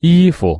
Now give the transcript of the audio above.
衣服。